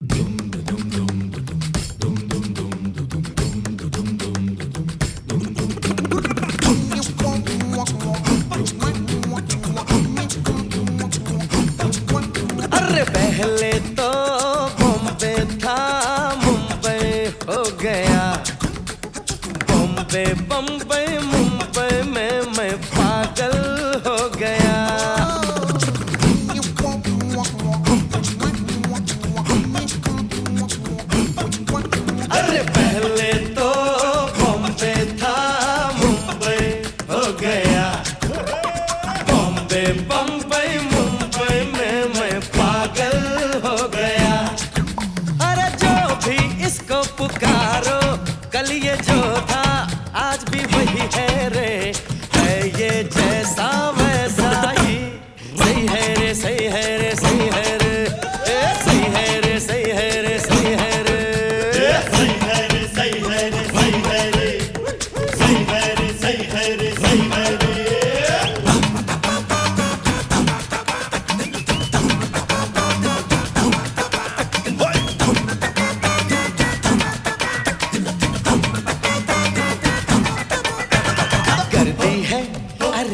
अरे पहले तो बॉम्बे था मुंबई हो गया। बॉम्बे बम्बई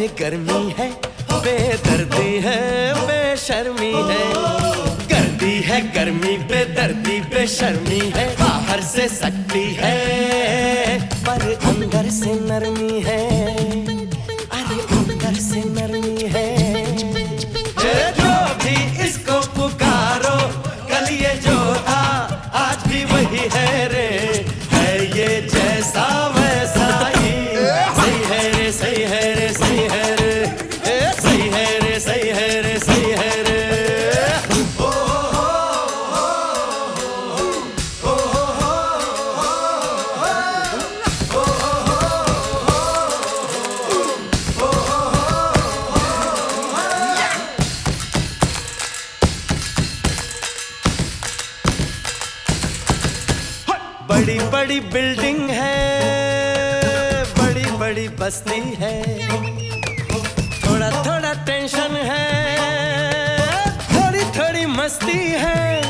गर्मी है, बेदर्दी है, बेशर्मी है। गर्दी है, गर्मी, बेदर्दी, बेशर्मी है। बाहर से सकती है, पर अंदर से नरमी है। बड़ी बड़ी बिल्डिंग है, बड़ी बड़ी बस्ती है। थोड़ा थोड़ा टेंशन है, थोड़ी थोड़ी मस्ती है।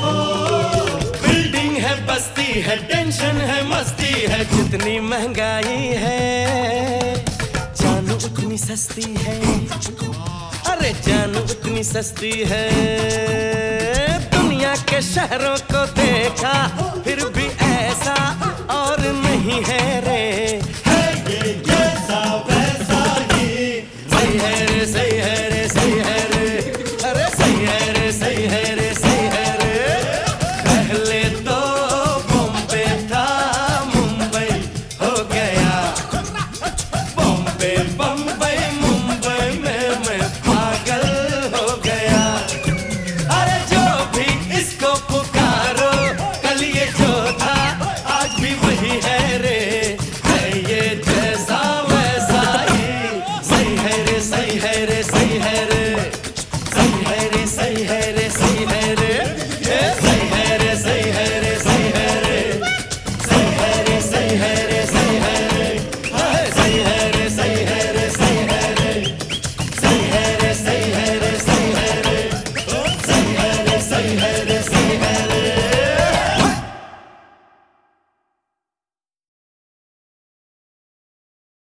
बिल्डिंग है, बस्ती है, टेंशन है, मस्ती है। जितनी महँगाई है, जानू उतनी सस्ती है। अरे जानू उतनी सस्ती है, दुनिया के शहरों को देखा। Yeah. baby.